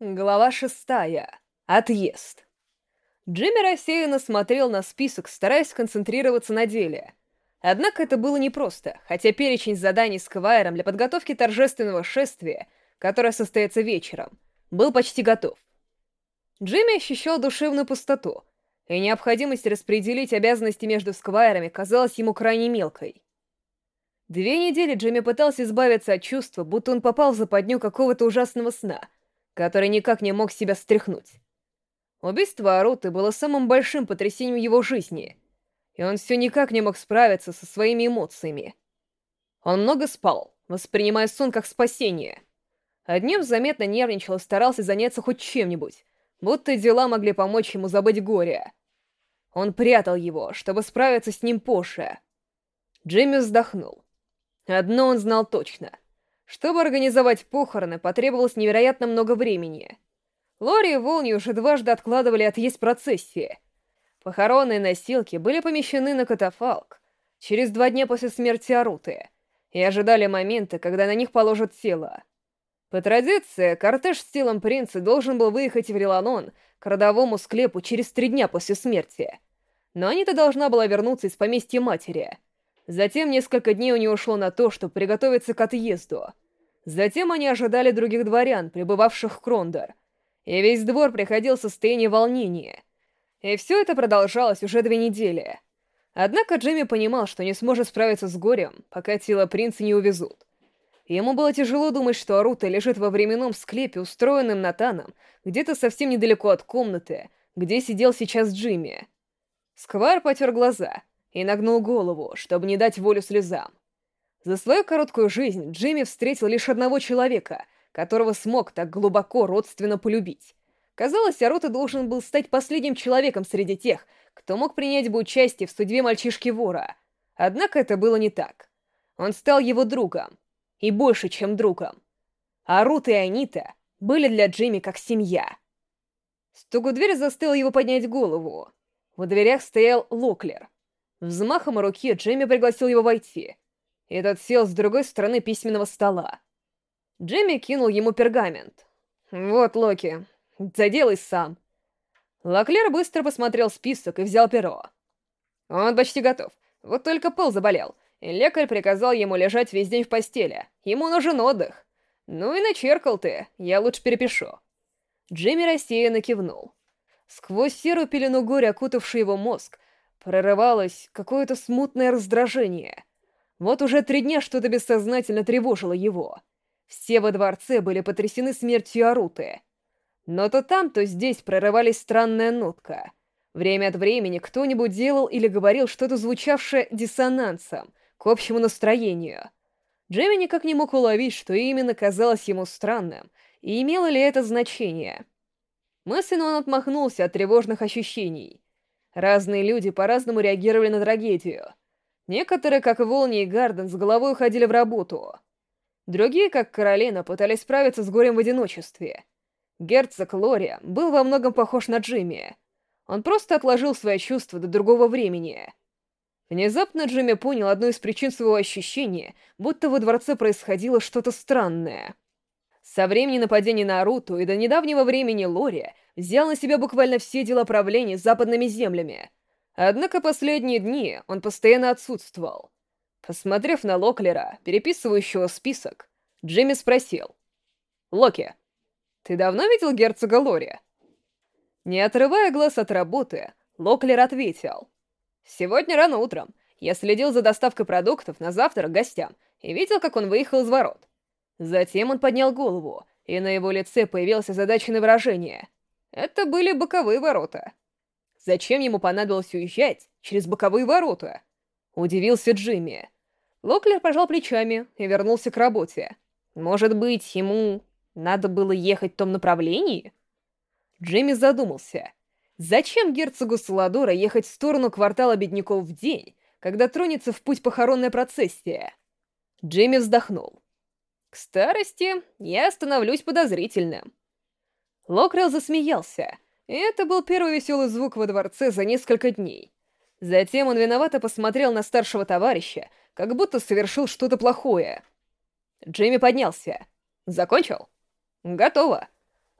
Глава шестая. Отъезд. Джимми рассеянно смотрел на список, стараясь концентрироваться на деле. Однако это было непросто, хотя перечень заданий с Квайером для подготовки торжественного шествия, которое состоится вечером, был почти готов. Джимми ощущал душевную пустоту, и необходимость распределить обязанности между сквайрами казалась ему крайне мелкой. Две недели Джимми пытался избавиться от чувства, будто он попал в западню какого-то ужасного сна — который никак не мог себя стряхнуть. Убийство Аруты было самым большим потрясением его жизни, и он все никак не мог справиться со своими эмоциями. Он много спал, воспринимая сон как спасение. А днем заметно нервничал и старался заняться хоть чем-нибудь, будто дела могли помочь ему забыть горе. Он прятал его, чтобы справиться с ним позже. Джимми вздохнул. Одно он знал точно — чтобы организовать похороны, потребовалось невероятно много времени. Лори и Волни уже дважды откладывали отъезд процессии. Похоронные носилки были помещены на катафалк через два дня после смерти Аруты и ожидали момента, когда на них положат тело. По традиции, кортеж с телом принца должен был выехать в Реланон к родовому склепу через три дня после смерти. Но Анита должна была вернуться из поместья матери — Затем несколько дней у нее ушло на то, чтобы приготовиться к отъезду. Затем они ожидали других дворян, прибывавших в Крондор. И весь двор приходил в состояние волнения. И все это продолжалось уже две недели. Однако Джимми понимал, что не сможет справиться с горем, пока тело принца не увезут. Ему было тяжело думать, что Арута лежит во временном склепе, устроенном Натаном, где-то совсем недалеко от комнаты, где сидел сейчас Джимми. Сквайр потер глаза — и нагнул голову, чтобы не дать волю слезам. За свою короткую жизнь Джимми встретил лишь одного человека, которого смог так глубоко родственно полюбить. Казалось, Арута должен был стать последним человеком среди тех, кто мог принять бы участие в судьбе мальчишки-вора. Однако это было не так. Он стал его другом. И больше, чем другом. Арута и Анита были для Джимми как семья. Стук в дверь заставил его поднять голову. В дверях стоял Локлер — Взмахом руки Джейми пригласил его войти, и тот сел с другой стороны письменного стола. Джейми кинул ему пергамент. «Вот, Локи, заделай сам». Лаклер быстро посмотрел список и взял перо. Он почти готов, вот только пыл заболел, и лекарь приказал ему лежать весь день в постели. Ему нужен отдых. Ну и начеркал ты, я лучше перепишу. Джимми рассеянно кивнул. Сквозь серую пелену горя, окутавшую его мозг, прорывалось какое-то смутное раздражение. Вот уже три дня что-то бессознательно тревожило его. Все во дворце были потрясены смертью Аруты. Но то там, то здесь прорывались странная нотка. Время от времени кто-нибудь делал или говорил что-то звучавшее диссонансом к общему настроению. Джемми никак не мог уловить, что именно казалось ему странным, и имело ли это значение. Мысленно он отмахнулся от тревожных ощущений — Разные люди по-разному реагировали на трагедию. Некоторые, как Волни и Гарден, с головой уходили в работу. Другие, как Каролина, пытались справиться с горем в одиночестве. Герцог Лория был во многом похож на Джимми. Он просто отложил свои чувства до другого времени. Внезапно Джимми понял одну из причин своего ощущения, будто во дворце происходило что-то странное. Со времени нападения на Аруту и до недавнего времени Лори взял на себя буквально все дела правления западными землями. Однако последние дни он постоянно отсутствовал. Посмотрев на Локлера, переписывающего список, Джимми спросил. «Локи, ты давно видел герцога Лори?» Не отрывая глаз от работы, Локлер ответил. «Сегодня рано утром я следил за доставкой продуктов на завтрак гостям и видел, как он выехал из ворот. Затем он поднял голову, и на его лице появилось озадаченное выражение. Это были боковые ворота. Зачем ему понадобилось уезжать через боковые ворота? Удивился Джимми. Локлер пожал плечами и вернулся к работе. Может быть, ему надо было ехать в том направлении? Джимми задумался. Зачем герцогу Саладора ехать в сторону квартала бедняков в день, когда тронется в путь похоронная процессия? Джимми вздохнул. К старости я становлюсь подозрительным. Локрелл засмеялся, это был первый веселый звук во дворце за несколько дней. Затем он виновато посмотрел на старшего товарища, как будто совершил что-то плохое. Джейми поднялся. «Закончил?» «Готово».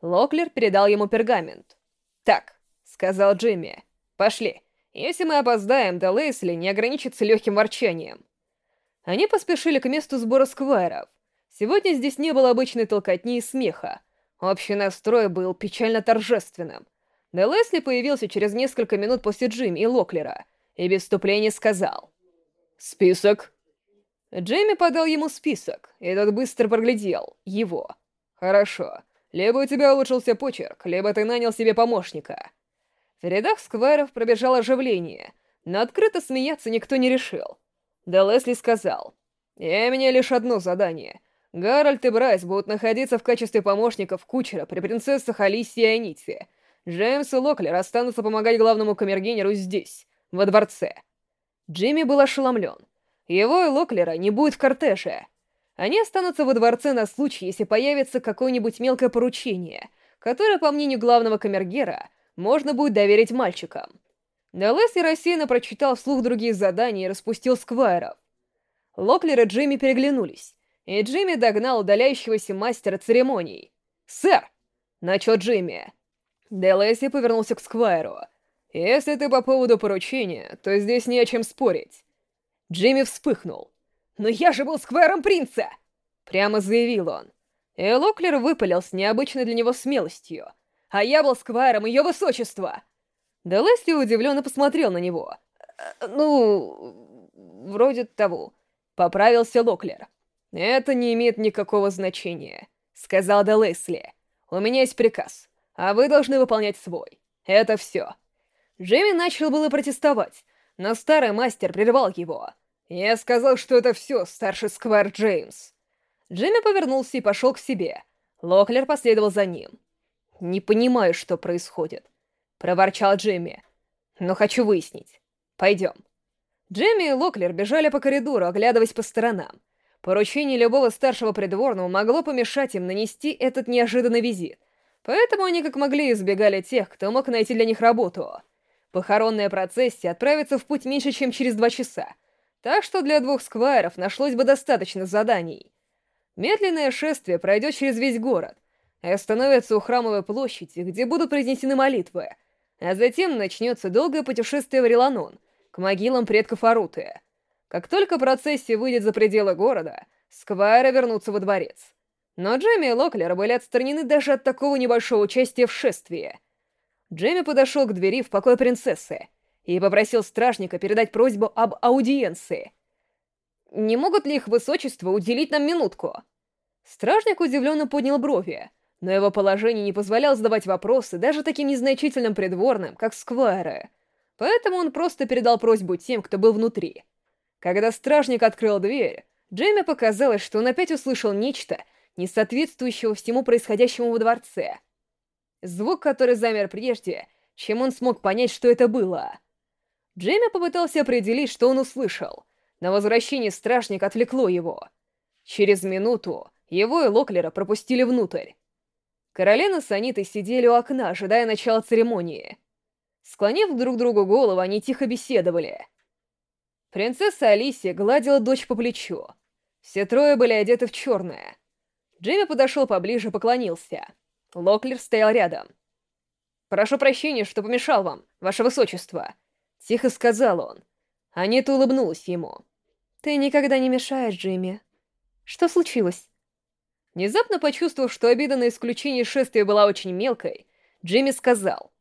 Локлер передал ему пергамент. «Так», — сказал Джимми, — «пошли. Если мы опоздаем, то Лейсли не ограничится легким ворчанием». Они поспешили к месту сбора сквайров. Сегодня здесь не было обычной толкотни и смеха. Общий настрой был печально торжественным. Да Лесли появился через несколько минут после Джимми и Локлера, и без вступления сказал. «Список». Джимми подал ему список, и тот быстро проглядел его. «Хорошо. Либо у тебя улучшился почерк, либо ты нанял себе помощника». В рядах сквайров пробежало оживление, но открыто смеяться никто не решил. Да Лесли сказал, «Я меняю лишь одно задание. Гарольд и Брайс будут находиться в качестве помощников кучера при принцессах Алисии и Аните. Джеймс и Локлер останутся помогать главному камергенеру здесь, во дворце». Джимми был ошеломлен. Его и Локлера не будет в кортеже. Они останутся во дворце на случай, если появится какое-нибудь мелкое поручение, которое, по мнению главного камергера, можно будет доверить мальчикам. Но Лесли рассеянно прочитал вслух другие задания и распустил сквайров. Локлер и Джимми переглянулись, и Джимми догнал удаляющегося мастера церемоний. «Сэр!» — начал Джимми. Да Лесли повернулся к сквайру. «Если ты по поводу поручения, то здесь не о чем спорить». Джимми вспыхнул. «Но я же был сквайром принца!» Прямо заявил он. И Локлер выпалил с необычной для него смелостью. «А я был сквайром ее высочества!» Да Лесли удивленно посмотрел на него. «Э, «Ну, вроде того», — поправился Локлер. «Это не имеет никакого значения», — сказал Да Лесли. «У меня есть приказ, а вы должны выполнять свой. Это все». Джимми начал было протестовать, но старый мастер прервал его. «Я сказал, что это все, старший Сквайр Джеймс». Джимми повернулся и пошел к себе. Локлер последовал за ним. «Не понимаю, что происходит», — проворчал Джимми. «Но хочу выяснить. Пойдем». Джимми и Локлер бежали по коридору, оглядываясь по сторонам. Поручение любого старшего придворного могло помешать им нанести этот неожиданный визит, поэтому они как могли избегали тех, кто мог найти для них работу. Похоронная процессия отправится в путь меньше, чем через два часа, так что для двух сквайров нашлось бы достаточно заданий. Медленное шествие пройдет через весь город и остановится у храмовой площади, где будут произнесены молитвы — а затем начнется долгое путешествие в Реланон, к могилам предков Аруты. Как только процессия выйдет за пределы города, Сквайры вернутся во дворец. Но Джемми и Локлер были отстранены даже от такого небольшого участия в шествии. Джемми подошел к двери в покой принцессы и попросил стражника передать просьбу об аудиенции. «Не могут ли их высочество уделить нам минутку?» Стражник удивленно поднял брови, но его положение не позволяло задавать вопросы даже таким незначительным придворным, как Сквайры. Поэтому он просто передал просьбу тем, кто был внутри. Когда стражник открыл дверь, Джейми показалось, что он опять услышал нечто, не соответствующего всему происходящему во дворце. Звук, который замер прежде, чем он смог понять, что это было. Джейми попытался определить, что он услышал, но возвращение стражника отвлекло его. Через минуту его и Локлера пропустили внутрь. Каролина с Анитой сидели у окна, ожидая начала церемонии. Склонив друг другу голову, они тихо беседовали. Принцесса Алисия гладила дочь по плечу. Все трое были одеты в черное. Джимми подошел поближе поклонился. Локлер стоял рядом. «Прошу прощения, что помешал вам, ваше высочество», — тихо сказал он. Анита улыбнулась ему. «Ты никогда не мешаешь, Джимми. Что случилось?» Внезапно почувствовав, что обида на исключение шествия была очень мелкой, Джимми сказал.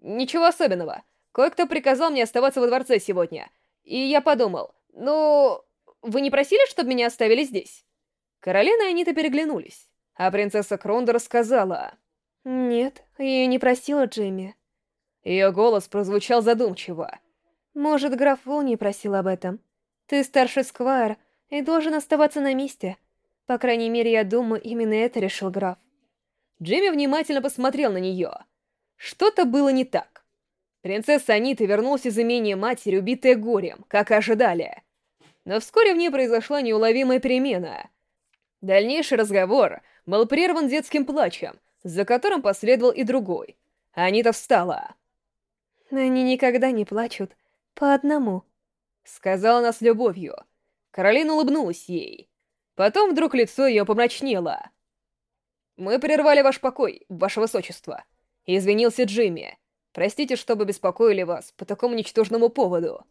«Ничего особенного. Кое-кто приказал мне оставаться во дворце сегодня. И я подумал, ну... Вы не просили, чтобы меня оставили здесь?» Каролина и Анита переглянулись, а принцесса Кронда рассказала. «Нет, я не просила Джимми». Ее голос прозвучал задумчиво. «Может, граф Вол не просил об этом? Ты старший сквайр и должен оставаться на месте». По крайней мере, я думаю, именно это решил граф. Джимми внимательно посмотрел на нее. Что-то было не так. Принцесса Анита вернулась из имения матери, убитая горем, как и ожидали. Но вскоре в ней произошла неуловимая перемена. Дальнейший разговор был прерван детским плачем, за которым последовал и другой. Анита встала. «Они никогда не плачут по одному», — сказала она с любовью. Каролина улыбнулась ей. Потом вдруг лицо ее помрачнело. Мы прервали ваш покой, ваше высочество. Извинился Джимми. Простите, чтобы беспокоили вас по такому ничтожному поводу.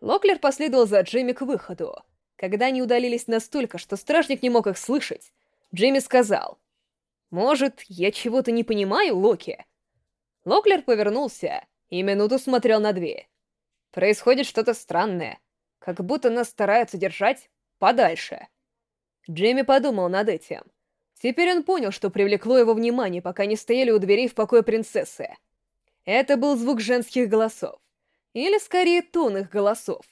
Локлер последовал за Джимми к выходу. Когда они удалились настолько, что стражник не мог их слышать, Джимми сказал, «Может, я чего-то не понимаю, Локи?» Локлер повернулся и минуту смотрел на дверь. Происходит что-то странное, как будто нас стараются держать подальше. Джимми подумал над этим. Теперь он понял, что привлекло его внимание, пока они стояли у дверей в покое принцессы. Это был звук женских голосов. Или, скорее, тон их голосов.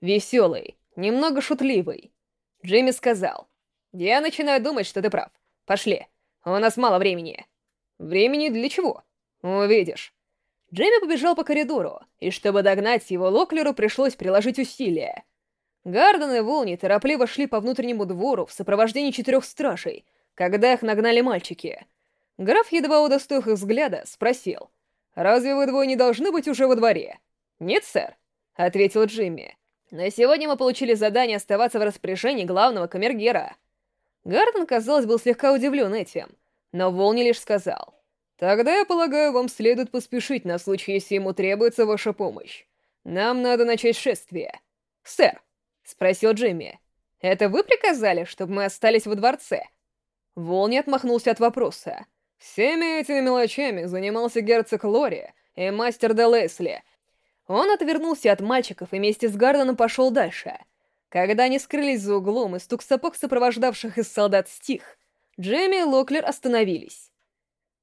Веселый, немного шутливый. Джимми сказал, «Я начинаю думать, что ты прав. Пошли. У нас мало времени». «Времени для чего?» «Увидишь». Джимми побежал по коридору, и чтобы догнать его, Локлеру пришлось приложить усилия. Гарден и Волни торопливо шли по внутреннему двору в сопровождении четырех стражей, когда их нагнали мальчики. Граф, едва удостоив их взгляда, спросил, «Разве вы двое не должны быть уже во дворе?» «Нет, сэр», — ответил Джимми. «На сегодня мы получили задание оставаться в распоряжении главного камергера». Гарден, казалось, был слегка удивлен этим, но Волни лишь сказал, «Тогда, я полагаю, вам следует поспешить на случай, если ему требуется ваша помощь. Нам надо начать шествие». «Сэр», — спросил Джимми, — «это вы приказали, чтобы мы остались во дворце?» Волни отмахнулся от вопроса. «Всеми этими мелочами занимался герцог Лори и мастер де Лесли, он отвернулся от мальчиков и вместе с Гарденом пошел дальше. Когда они скрылись за углом и стук сапог сопровождавших из солдат стих, Джемми и Локлер остановились.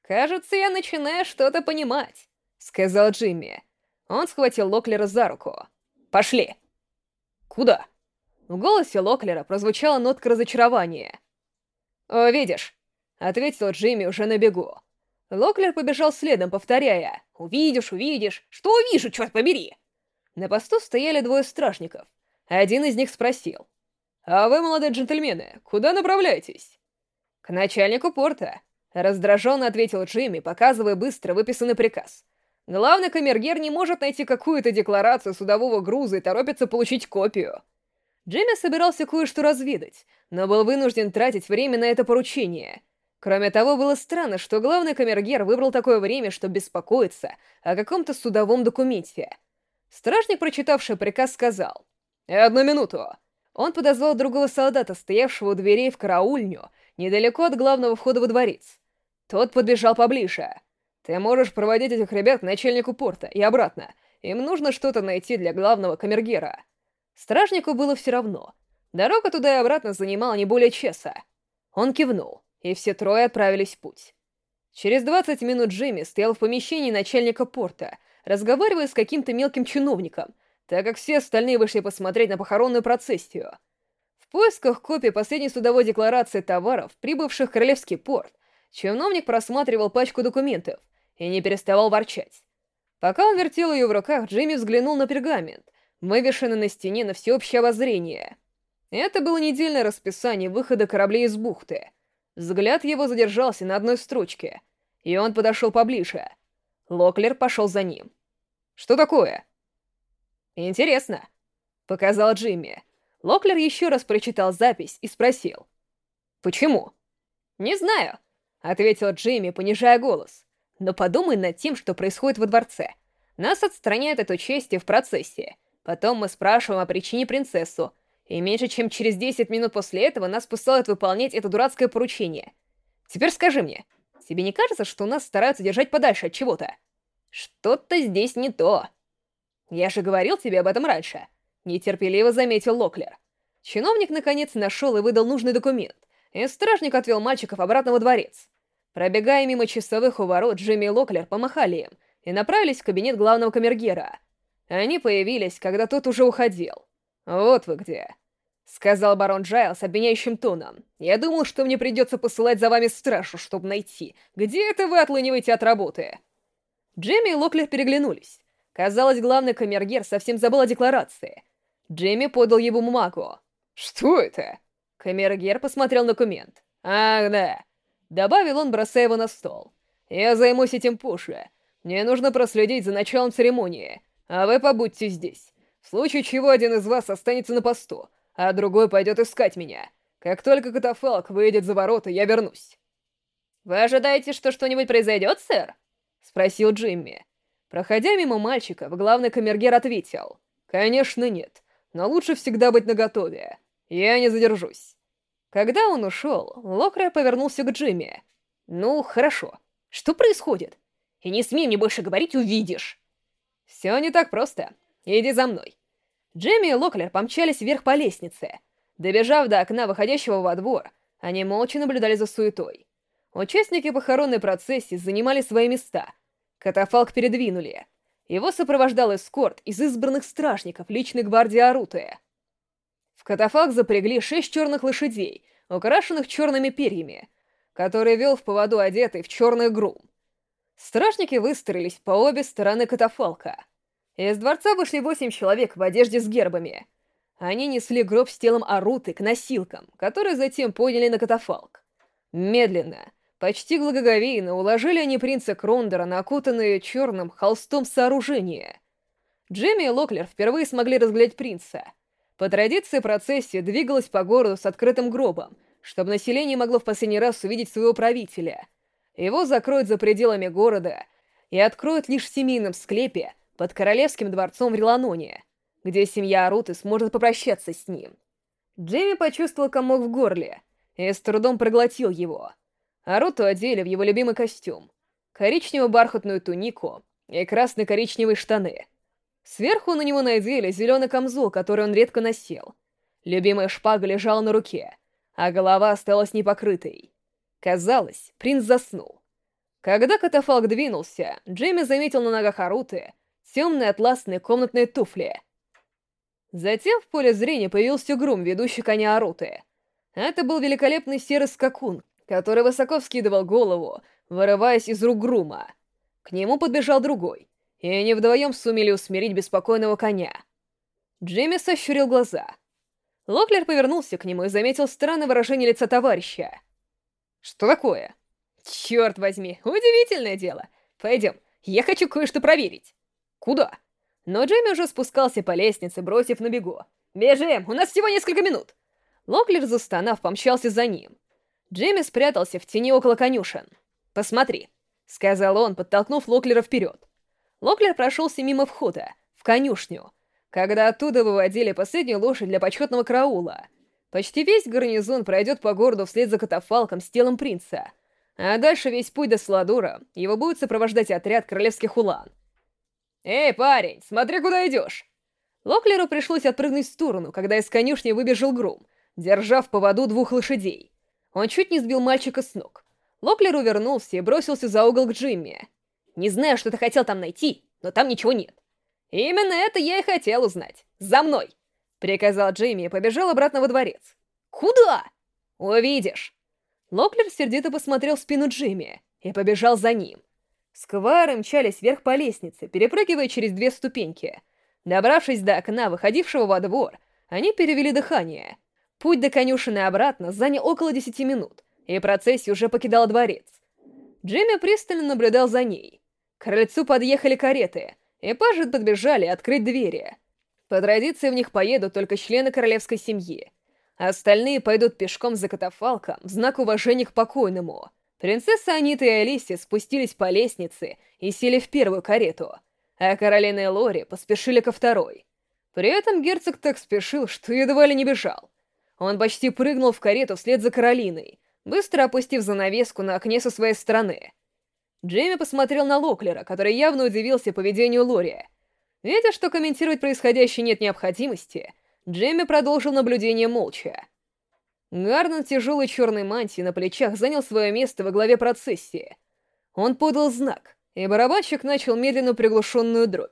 «Кажется, я начинаю что-то понимать», — сказал Джимми. Он схватил Локлера за руку. «Пошли!» «Куда?» В голосе Локлера прозвучала нотка разочарования. «О, видишь», — ответил Джимми уже на бегу. Локлер побежал следом, повторяя «Увидишь, увидишь! Что увижу, черт побери!» На посту стояли двое стражников. Один из них спросил «А вы, молодые джентльмены, куда направляетесь?» «К начальнику порта», — раздраженно ответил Джимми, показывая быстро выписанный приказ. «Главный камергер не может найти какую-то декларацию судового груза и торопится получить копию». Джимми собирался кое-что разведать, но был вынужден тратить время на это поручение — Кроме того, было странно, что главный камергер выбрал такое время, чтобы беспокоиться о каком-то судовом документе. Стражник, прочитавший приказ, сказал «Одну минуту». Он подозвал другого солдата, стоявшего у дверей в караульню, недалеко от главного входа во дворец. Тот подбежал поближе. «Ты можешь проводить этих ребят к начальнику порта и обратно. Им нужно что-то найти для главного камергера». Стражнику было все равно. Дорога туда и обратно занимала не более часа. Он кивнул и все трое отправились в путь. Через 20 минут Джимми стоял в помещении начальника порта, разговаривая с каким-то мелким чиновником, так как все остальные вышли посмотреть на похоронную процессию. В поисках копии последней судовой декларации товаров, прибывших в Королевский порт, чиновник просматривал пачку документов и не переставал ворчать. Пока он вертел ее в руках, Джимми взглянул на пергамент, вывешенный на стене на всеобщее обозрение. Это было недельное расписание выхода кораблей из бухты — Взгляд его задержался на одной строчке, и он подошел поближе. Локлер пошел за ним. «Что такое?» «Интересно», — показал Джимми. Локлер еще раз прочитал запись и спросил. «Почему?» «Не знаю», — ответил Джимми, понижая голос. «Но подумай над тем, что происходит во дворце. Нас отстраняют от участия в процессе. Потом мы спрашиваем о причине принцессу, и меньше чем через 10 минут после этого нас посылают выполнять это дурацкое поручение. Теперь скажи мне, тебе не кажется, что нас стараются держать подальше от чего-то? Что-то здесь не то. Я же говорил тебе об этом раньше. Нетерпеливо заметил Локлер. Чиновник наконец нашел и выдал нужный документ, и стражник отвел мальчиков обратно во дворец. Пробегая мимо часовых у ворот, Джимми и Локлер помахали им и направились в кабинет главного камергера. Они появились, когда тот уже уходил. «Вот вы где», — сказал барон Джайл с обвиняющим тоном. «Я думал, что мне придется посылать за вами стражу, чтобы найти, где это вы отлыниваете от работы». Джимми и Локлер переглянулись. Казалось, главный камергер совсем забыл о декларации. Джимми подал ему бумагу. «Что это?» Камергер посмотрел документ. «Ах, да». Добавил он, бросая его на стол. «Я займусь этим позже. Мне нужно проследить за началом церемонии, а вы побудьте здесь. В случае чего один из вас останется на посту, а другой пойдет искать меня. Как только катафалк выйдет за ворота, я вернусь. «Вы ожидаете, что что-нибудь произойдет, сэр?» — спросил Джимми. Проходя мимо мальчиков, главный камергер ответил. «Конечно нет, но лучше всегда быть наготове. Я не задержусь». Когда он ушел, Локрер повернулся к Джимми. «Ну, хорошо. Что происходит? И не смей мне больше говорить, увидишь!» «Все не так просто. Иди за мной». Джимми и Локлер помчались вверх по лестнице. Добежав до окна, выходящего во двор, они молча наблюдали за суетой. Участники похоронной процессии занимали свои места. Катафалк передвинули. Его сопровождал эскорт из избранных стражников личной гвардии Аруты. В катафалк запрягли шесть черных лошадей, украшенных черными перьями, которые вел в поводу одетый в черный грум. Стражники выстроились по обе стороны катафалка. Из дворца вышли восемь человек в одежде с гербами. Они несли гроб с телом Аруты к носилкам, которые затем подняли на катафалк. Медленно, почти благоговейно уложили они принца Крондера на окутанное черным холстом сооружение. Джимми и Локлер впервые смогли разглядеть принца. По традиции процессия двигалась по городу с открытым гробом, чтобы население могло в последний раз увидеть своего правителя — его закроют за пределами города и откроют лишь в семейном склепе под королевским дворцом в Реланоне, где семья Аруты сможет попрощаться с ним. Джейми почувствовал комок в горле и с трудом проглотил его. Аруту одели в его любимый костюм, коричневую бархатную тунику и красно-коричневые штаны. Сверху на него надели зеленый камзол, который он редко носил. Любимая шпага лежала на руке, а голова осталась непокрытой. Казалось, принц заснул. Когда катафалк двинулся, Джейми заметил на ногах Аруты темные атласные комнатные туфли. Затем в поле зрения появился грум, ведущий коня Аруты. Это был великолепный серый скакун, который высоко вскидывал голову, вырываясь из рук грума. К нему подбежал другой, и они вдвоем сумели усмирить беспокойного коня. Джейми сощурил глаза. Локлер повернулся к нему и заметил странное выражение лица товарища. Что такое? Черт возьми, удивительное дело. Пойдем, я хочу кое-что проверить. Куда? Но Джейми уже спускался по лестнице, бросив на бегу. «Бежим! У нас всего несколько минут!» Локлер, застонав, помчался за ним. Джейми спрятался в тени около конюшен. «Посмотри», — сказал он, подтолкнув Локлера вперед. Локлер прошелся мимо входа, в конюшню, когда оттуда выводили последнюю лошадь для почетного караула. Почти весь гарнизон пройдет по городу вслед за катафалком с телом принца. А дальше весь путь до Сладура его будет сопровождать отряд королевских улан. «Эй, парень, смотри, куда идешь!» Локлеру пришлось отпрыгнуть в сторону, когда из конюшни выбежал Грум, держа в поводу двух лошадей. Он чуть не сбил мальчика с ног. Локлер увернулся и бросился за угол к Джимми. «Не знаю, что ты хотел там найти, но там ничего нет». «Именно это я и хотел узнать. За мной!» Приказал Джейми и побежал обратно во дворец. «Куда?» «Увидишь!» Локлер сердито посмотрел в спину Джимми и побежал за ним. Сквайры мчались вверх по лестнице, перепрыгивая через две ступеньки. Добравшись до окна, выходившего во двор, они перевели дыхание. Путь до конюшины обратно занял около десяти минут, и процессия уже покидала дворец. Джимми пристально наблюдал за ней. К крыльцу подъехали кареты, и пажи подбежали открыть двери. По традиции в них поедут только члены королевской семьи. Остальные пойдут пешком за катафалком в знак уважения к покойному. Принцесса Анита и Алисия спустились по лестнице и сели в первую карету, а Каролина и Лори поспешили ко второй. При этом герцог так спешил, что едва ли не бежал. Он почти прыгнул в карету вслед за Каролиной, быстро опустив занавеску на окне со своей стороны. Джейми посмотрел на Локлера, который явно удивился поведению Лори, Видя, что комментировать происходящее нет необходимости, Джемми продолжил наблюдение молча. Гарден в тяжелой черной мантии на плечах занял свое место во главе процессии. Он подал знак, и барабанщик начал медленную приглушенную дробь.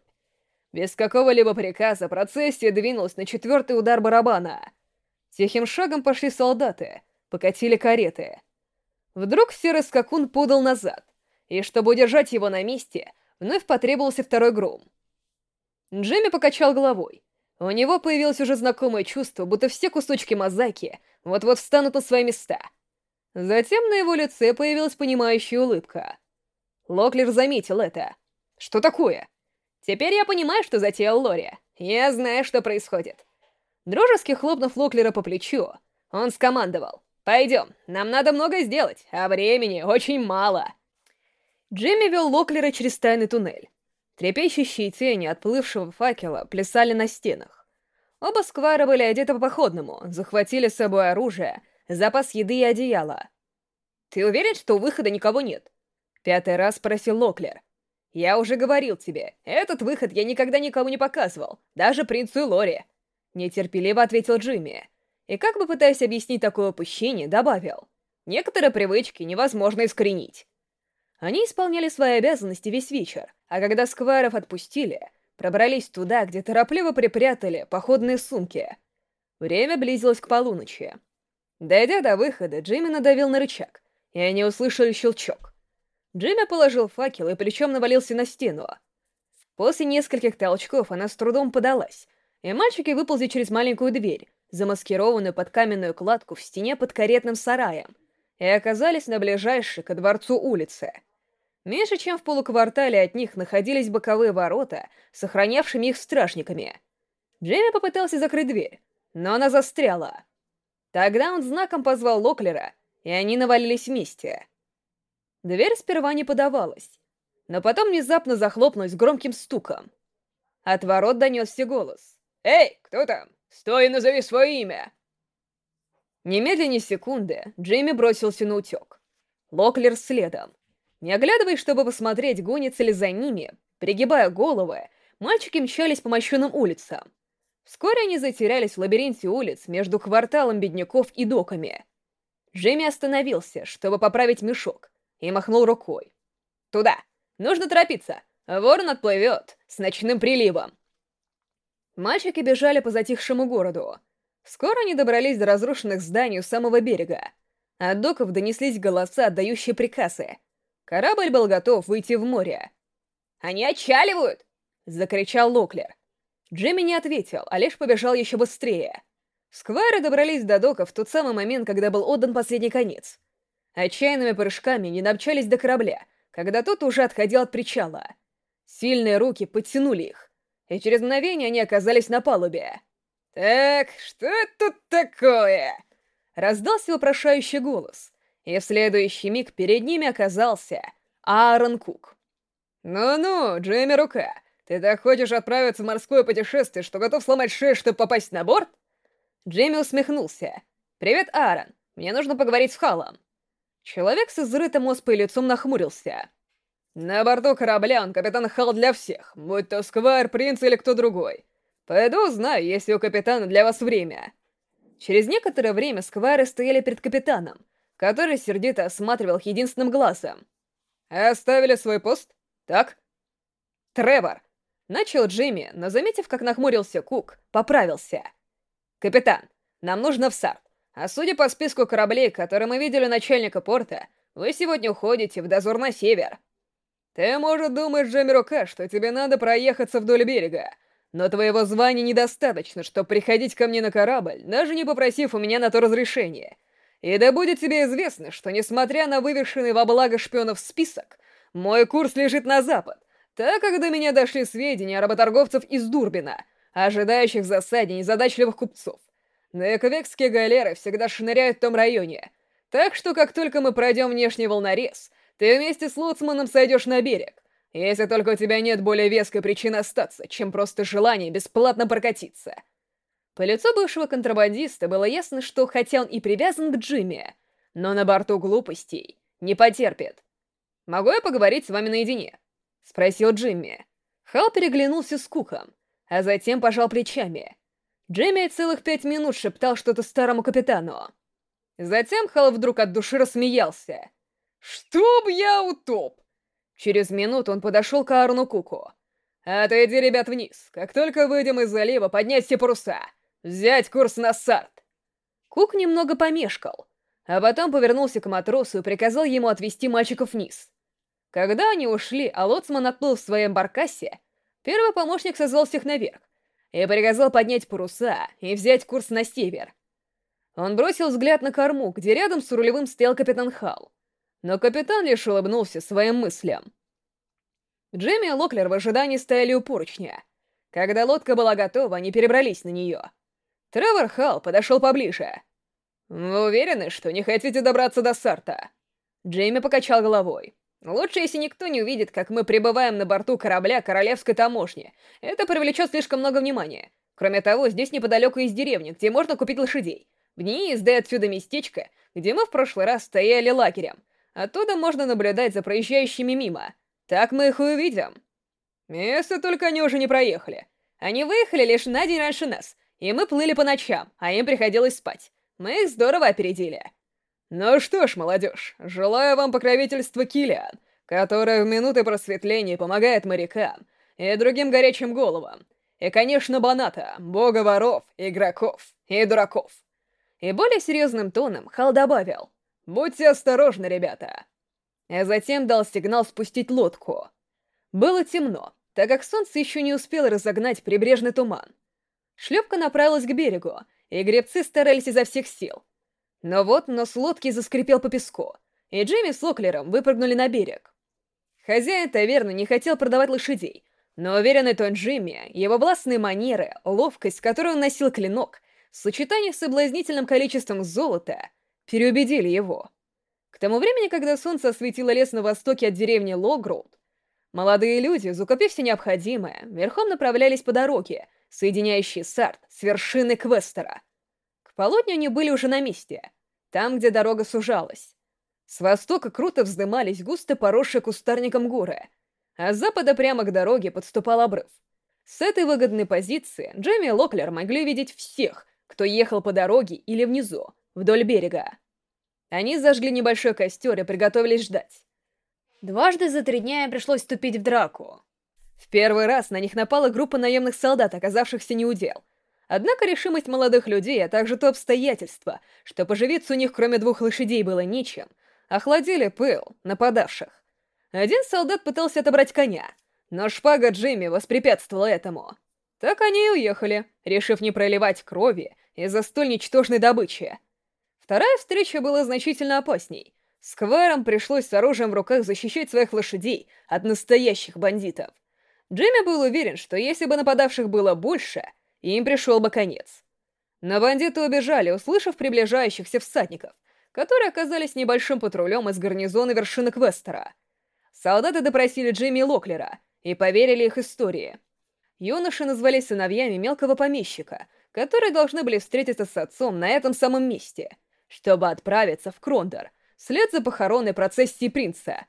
Без какого-либо приказа процессия двинулась на четвертый удар барабана. Тихим шагом пошли солдаты, покатили кареты. Вдруг серый скакун подал назад, и чтобы удержать его на месте, вновь потребовался второй гром. Джимми покачал головой. У него появилось уже знакомое чувство, будто все кусочки мозаики вот-вот встанут на свои места. Затем на его лице появилась понимающая улыбка. Локлер заметил это. «Что такое?» «Теперь я понимаю, что затеял Лори. Я знаю, что происходит». Дружески хлопнув Локлера по плечу, он скомандовал. Пойдем, нам надо много сделать, а времени очень мало. Джимми вел Локлера через тайный туннель. Трепещущие тени отплывшего факела плясали на стенах. Оба сквара были одеты по-походному, захватили с собой оружие, запас еды и одеяло. «Ты уверен, что у выхода никого нет?» Пятый раз спросил Локлер. «Я уже говорил тебе, этот выход я никогда никому не показывал, даже принцу Лори». Нетерпеливо ответил Джимми. И как бы пытаясь объяснить такое упущение, добавил. Некоторые привычки невозможно искоренить. Они исполняли свои обязанности весь вечер, а когда сквайров отпустили, пробрались туда, где торопливо припрятали походные сумки. Время близилось к полуночи. Дойдя до выхода, Джимми надавил на рычаг, и они услышали щелчок. Джимми положил факел и плечом навалился на стену. После нескольких толчков она с трудом подалась, и мальчики выползли через маленькую дверь, замаскированную под каменную кладку в стене под каретным сараем, и оказались на ближайшей ко дворцу улице. Меньше чем в полуквартале от них находились боковые ворота, сохранявшими их стражниками. Джейми попытался закрыть дверь, но она застряла. Тогда он знаком позвал Локлера, и они навалились вместе. Дверь сперва не подавалась, но потом внезапно захлопнулась громким стуком. От ворот донесся голос. «Эй, кто там?» Стой и назови свое имя!» Немедленно секунды Джейми бросился на утек. Локлер следом. Не оглядываясь, чтобы посмотреть, гонится ли за ними, пригибая головы, мальчики мчались по мощенным улицам. Вскоре они затерялись в лабиринте улиц между кварталом бедняков и доками. Джейми остановился, чтобы поправить мешок, и махнул рукой. «Туда! Нужно торопиться! Ворон отплывет с ночным приливом!» Мальчики бежали по затихшему городу. Скоро они добрались до разрушенных зданий у самого берега. От доков донеслись голоса, отдающие приказы. Корабль был готов выйти в море. «Они отчаливают!» — закричал Локлер. Джимми не ответил, а лишь побежал еще быстрее. Сквайры добрались до дока в тот самый момент, когда был отдан последний конец. Отчаянными прыжками не добчались до корабля, когда тот уже отходил от причала. Сильные руки подтянули их и через мгновение они оказались на палубе. «Так, что тут такое?» Раздался вопрошающий голос, и в следующий миг перед ними оказался Аарон Кук. «Ну-ну, Джейми Рука, ты так хочешь отправиться в морское путешествие, что готов сломать шею, чтобы попасть на борт?» Джейми усмехнулся. «Привет, Аарон. Мне нужно поговорить с Халом». Человек с изрытым оспой лицом нахмурился. На борту корабля он капитан Хал для всех, будь то Сквайр, Принц или кто другой. Пойду узнаю, есть ли у капитана для вас время. Через некоторое время Сквайры стояли перед капитаном, который сердито осматривал их единственным глазом. «Оставили свой пост? Так?» «Тревор!» Начал Джимми, но, заметив, как нахмурился Кук, поправился. «Капитан, нам нужно в Сарт, а судя по списку кораблей, которые мы видели у начальника порта, вы сегодня уходите в дозор на север». Ты, может, думаешь, Джемирука, что тебе надо проехаться вдоль берега, но твоего звания недостаточно, чтобы приходить ко мне на корабль, даже не попросив у меня на то разрешение. И да будет тебе известно, что, несмотря на вывешенный во благо шпионов список, мой курс лежит на запад, так как до меня дошли сведения о работорговцев из Дурбина, ожидающих засаде незадачливых купцов. Нековекские галеры всегда шныряют в том районе, так что как только мы пройдем внешний волнорез — ты вместе с Луцманом сойдешь на берег, если только у тебя нет более веской причины остаться, чем просто желание бесплатно прокатиться. По лицу бывшего контрабандиста было ясно, что хотя он и привязан к Джимми, но на борту глупостей не потерпит. «Могу я поговорить с вами наедине?» — спросил Джимми. Хал переглянулся с Куком, а затем пожал плечами. Джимми целых пять минут шептал что-то старому капитану. Затем Хал вдруг от души рассмеялся — «Чтоб я утоп!» Через минуту он подошел к Аарону Куку. «Отойди, ребят, вниз. Как только выйдем из залива, поднять все паруса. Взять курс на Сарт!» Кук немного помешкал, а потом повернулся к матросу и приказал ему отвести мальчиков вниз. Когда они ушли, а лоцман отплыл в своем баркасе, первый помощник созвал всех наверх и приказал поднять паруса и взять курс на север. Он бросил взгляд на корму, где рядом с рулевым стоял капитан Халл но капитан лишь улыбнулся своим мыслям. Джимми и Локлер в ожидании стояли у поручня. Когда лодка была готова, они перебрались на нее. Тревор Халл подошел поближе. «Вы уверены, что не хотите добраться до Сарта?» Джейми покачал головой. «Лучше, если никто не увидит, как мы прибываем на борту корабля королевской таможни. Это привлечет слишком много внимания. Кроме того, здесь неподалеку есть деревня, где можно купить лошадей. В ней езды отсюда местечко, где мы в прошлый раз стояли лагерем. Оттуда можно наблюдать за проезжающими мимо. Так мы их и увидим. Если только они уже не проехали. Они выехали лишь на день раньше нас, и мы плыли по ночам, а им приходилось спать. Мы их здорово опередили. Ну что ж, молодежь, желаю вам покровительства Килиан, которая в минуты просветления помогает морякам и другим горячим головам. И, конечно, Баната, бога воров, игроков и дураков. И более серьезным тоном Хал добавил, «Будьте осторожны, ребята!» А затем дал сигнал спустить лодку. Было темно, так как солнце еще не успело разогнать прибрежный туман. Шлепка направилась к берегу, и гребцы старались изо всех сил. Но вот нос лодки заскрипел по песку, и Джимми с Локлером выпрыгнули на берег. Хозяин таверны не хотел продавать лошадей, но уверенный тон Джимми, его властные манеры, ловкость, которую он носил клинок, сочетание с соблазнительным количеством золота переубедили его. К тому времени, когда солнце осветило лес на востоке от деревни Логроуд, молодые люди, закупив все необходимое, верхом направлялись по дороге, соединяющей Сарт с вершиной Квестера. К полудню они были уже на месте, там, где дорога сужалась. С востока круто вздымались густо поросшие кустарником горы, а с запада прямо к дороге подступал обрыв. С этой выгодной позиции Джемми и Локлер могли видеть всех, кто ехал по дороге или внизу, вдоль берега. Они зажгли небольшой костер и приготовились ждать. Дважды за три дня им пришлось вступить в драку. В первый раз на них напала группа наемных солдат, оказавшихся неудел. Однако решимость молодых людей, а также то обстоятельство, что поживиться у них кроме двух лошадей было нечем, охладили пыл нападавших. Один солдат пытался отобрать коня, но шпага Джимми воспрепятствовала этому. Так они и уехали, решив не проливать крови из-за столь ничтожной добычи. Вторая встреча была значительно опасней. Сквайрам пришлось с оружием в руках защищать своих лошадей от настоящих бандитов. Джимми был уверен, что если бы нападавших было больше, им пришел бы конец. Но бандиты убежали, услышав приближающихся всадников, которые оказались небольшим патрулем из гарнизона вершины Квестера. Солдаты допросили Джимми и Локлера и поверили их истории. Юноши назвали сыновьями мелкого помещика, которые должны были встретиться с отцом на этом самом месте, чтобы отправиться в Крондор, вслед за похоронной процессией принца.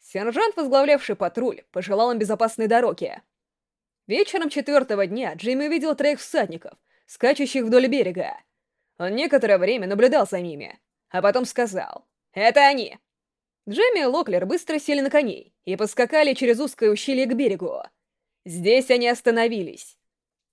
Сержант, возглавлявший патруль, пожелал им безопасной дороги. Вечером четвертого дня Джимми видел троих всадников, скачущих вдоль берега. Он некоторое время наблюдал за ними, а потом сказал «Это они!». Джимми и Локлер быстро сели на коней и подскакали через узкое ущелье к берегу. Здесь они остановились.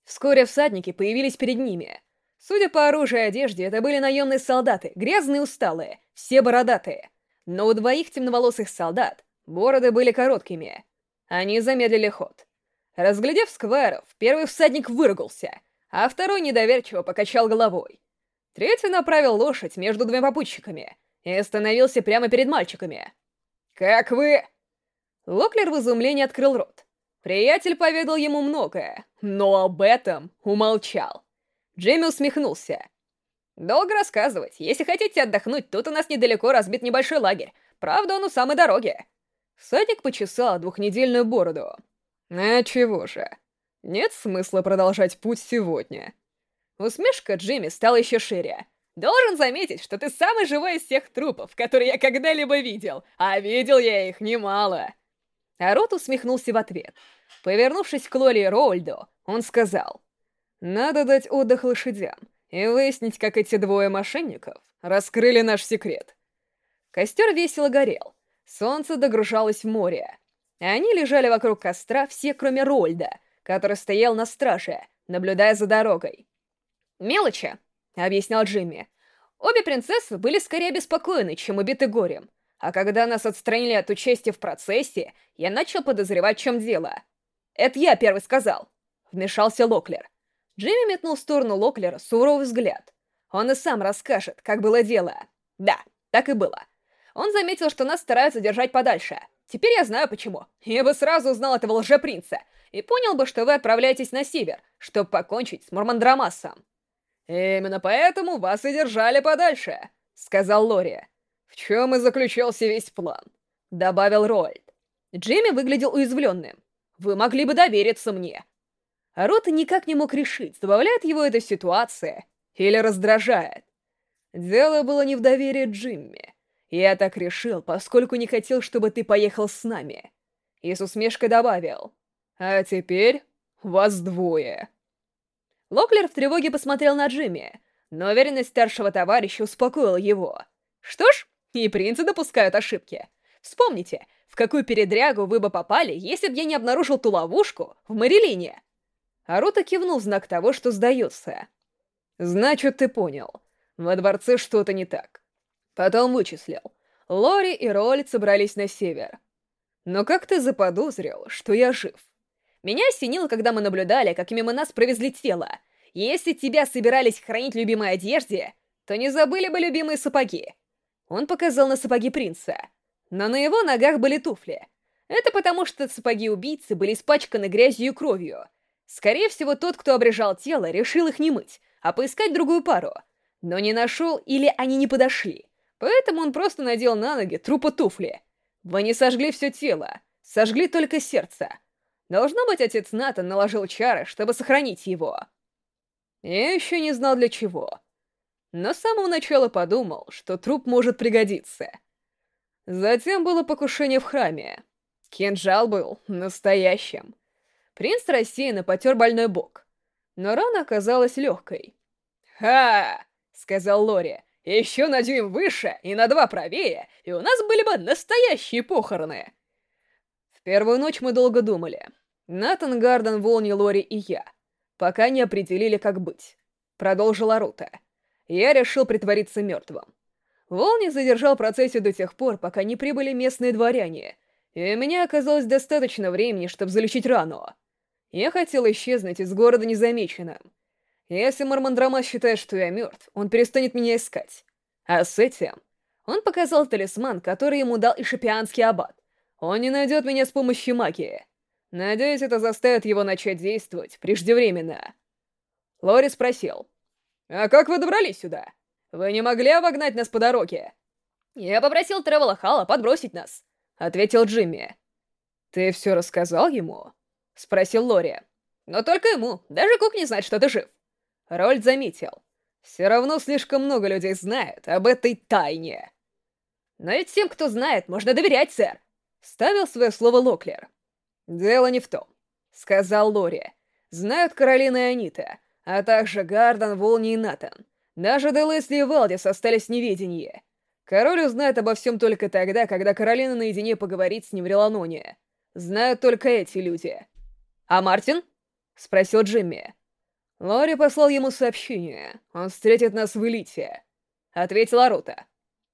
Вскоре всадники появились перед ними. Судя по оружию и одежде, это были наемные солдаты, грязные и усталые, все бородатые. Но у двоих темноволосых солдат бороды были короткими. Они замедлили ход. Разглядев сквайров, первый всадник выругался, а второй недоверчиво покачал головой. Третий направил лошадь между двумя попутчиками и остановился прямо перед мальчиками. «Как вы...» Локлер в изумлении открыл рот. Приятель поведал ему многое, но об этом умолчал. Джейми усмехнулся. «Долго рассказывать. Если хотите отдохнуть, тут у нас недалеко разбит небольшой лагерь. Правда, он у самой дороги». Всадник почесал двухнедельную бороду. «А чего же? Нет смысла продолжать путь сегодня». Усмешка Джимми стала еще шире. «Должен заметить, что ты самый живой из всех трупов, которые я когда-либо видел, а видел я их немало». А Рот усмехнулся в ответ. Повернувшись к Лоли и он сказал, «Надо дать отдых лошадям и выяснить, как эти двое мошенников раскрыли наш секрет». Костер весело горел, солнце догружалось в море. Они лежали вокруг костра, все кроме Рольда, который стоял на страже, наблюдая за дорогой. «Мелочи», — объяснял Джимми. «Обе принцессы были скорее обеспокоены, чем убиты горем. А когда нас отстранили от участия в процессе, я начал подозревать, в чем дело. «Это я первый сказал», — вмешался Локлер. Джимми метнул в сторону Локлера суровый взгляд. Он и сам расскажет, как было дело. Да, так и было. Он заметил, что нас стараются держать подальше. Теперь я знаю почему. Я бы сразу узнал этого лжепринца и понял бы, что вы отправляетесь на север, чтобы покончить с Мурмандрамасом. «Именно поэтому вас и держали подальше», — сказал Лори. «В чем и заключался весь план», — добавил Роальд. Джимми выглядел уязвленным. «Вы могли бы довериться мне». Рота никак не мог решить, добавляет его эта ситуация или раздражает. Дело было не в доверии Джимми. Я так решил, поскольку не хотел, чтобы ты поехал с нами. И с усмешкой добавил. А теперь вас двое. Локлер в тревоге посмотрел на Джимми, но уверенность старшего товарища успокоила его. Что ж, и принцы допускают ошибки. Вспомните, в какую передрягу вы бы попали, если бы я не обнаружил ту ловушку в Марилине. Арута кивнул в знак того, что сдается. «Значит, ты понял. Во дворце что-то не так. Потом вычислил. Лори и Роллит собрались на север. Но как ты заподозрил, что я жив? Меня осенило, когда мы наблюдали, как мимо нас провезли тело. Если тебя собирались хранить любимой одежде, то не забыли бы любимые сапоги. Он показал на сапоги принца. Но на его ногах были туфли. Это потому, что сапоги убийцы были испачканы грязью и кровью. Скорее всего, тот, кто обрежал тело, решил их не мыть, а поискать другую пару. Но не нашел или они не подошли. Поэтому он просто надел на ноги трупа туфли. Вы не сожгли все тело, сожгли только сердце. Должно быть, отец Натан наложил чары, чтобы сохранить его. Я еще не знал для чего. Но с самого начала подумал, что труп может пригодиться. Затем было покушение в храме. Кинжал был настоящим. Принц рассеянно потер больной бок. Но рана оказалась легкой. «Ха!» — сказал Лори. Еще на дюйм выше и на два правее, и у нас были бы настоящие похороны. В первую ночь мы долго думали. Натан, Гарден, Волни, Лори и я. Пока не определили, как быть. Продолжила Рута. Я решил притвориться мертвым. Волни задержал процессию до тех пор, пока не прибыли местные дворяне, и у меня оказалось достаточно времени, чтобы залечить рану. Я хотел исчезнуть из города незамеченным, если Мармандрамас считает, что я мертв, он перестанет меня искать. А с этим... Он показал талисман, который ему дал Ишипианский аббат. Он не найдет меня с помощью магии. Надеюсь, это заставит его начать действовать преждевременно. Лори спросил. «А как вы добрались сюда? Вы не могли обогнать нас по дороге?» «Я попросил Тревела Халла подбросить нас», — ответил Джимми. «Ты все рассказал ему?» — спросил Лори. «Но только ему. Даже Кук не знает, что ты жив». Рольд заметил. Все равно слишком много людей знают об этой тайне. Но ведь тем, кто знает, можно доверять, сэр. Ставил свое слово Локлер. Дело не в том, сказал Лори. Знают Каролина и Анита, а также Гарден, Волни и Натан. Даже Делесли и Валдис остались в неведении. Король узнает обо всем только тогда, когда Каролина наедине поговорит с ним в Реланоне. Знают только эти люди. «А Мартин?» — спросил Джимми. Лори послал ему сообщение. Он встретит нас в Элите. Ответила Рута.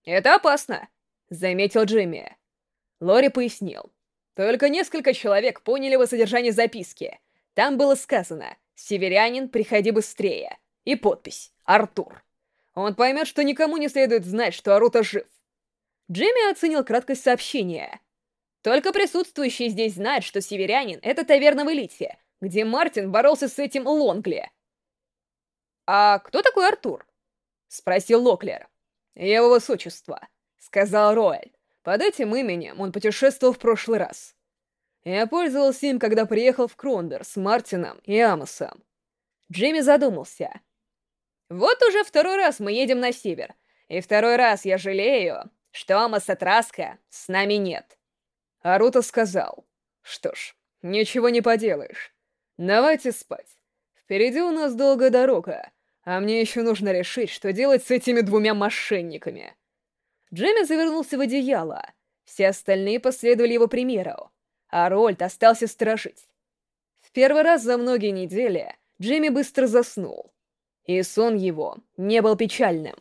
Это опасно, заметил Джимми. Лори пояснил. Только несколько человек поняли его содержание записки. Там было сказано «Северянин, приходи быстрее» и подпись «Артур». Он поймет, что никому не следует знать, что Арута жив. Джимми оценил краткость сообщения. Только присутствующие здесь знают, что северянин — это таверна в Элите, где Мартин боролся с этим Лонгли. «А кто такой Артур?» — спросил Локлер. «Его высочество», — сказал Роэль. Под этим именем он путешествовал в прошлый раз. Я пользовался им, когда приехал в Крондер с Мартином и Амосом. Джимми задумался. «Вот уже второй раз мы едем на север, и второй раз я жалею, что Амоса Траска с нами нет». Арута сказал. «Что ж, ничего не поделаешь. Давайте спать. Впереди у нас долгая дорога, а мне еще нужно решить, что делать с этими двумя мошенниками. Джемми завернулся в одеяло. Все остальные последовали его примеру, а Рольд остался сторожить. В первый раз за многие недели Джимми быстро заснул, и сон его не был печальным.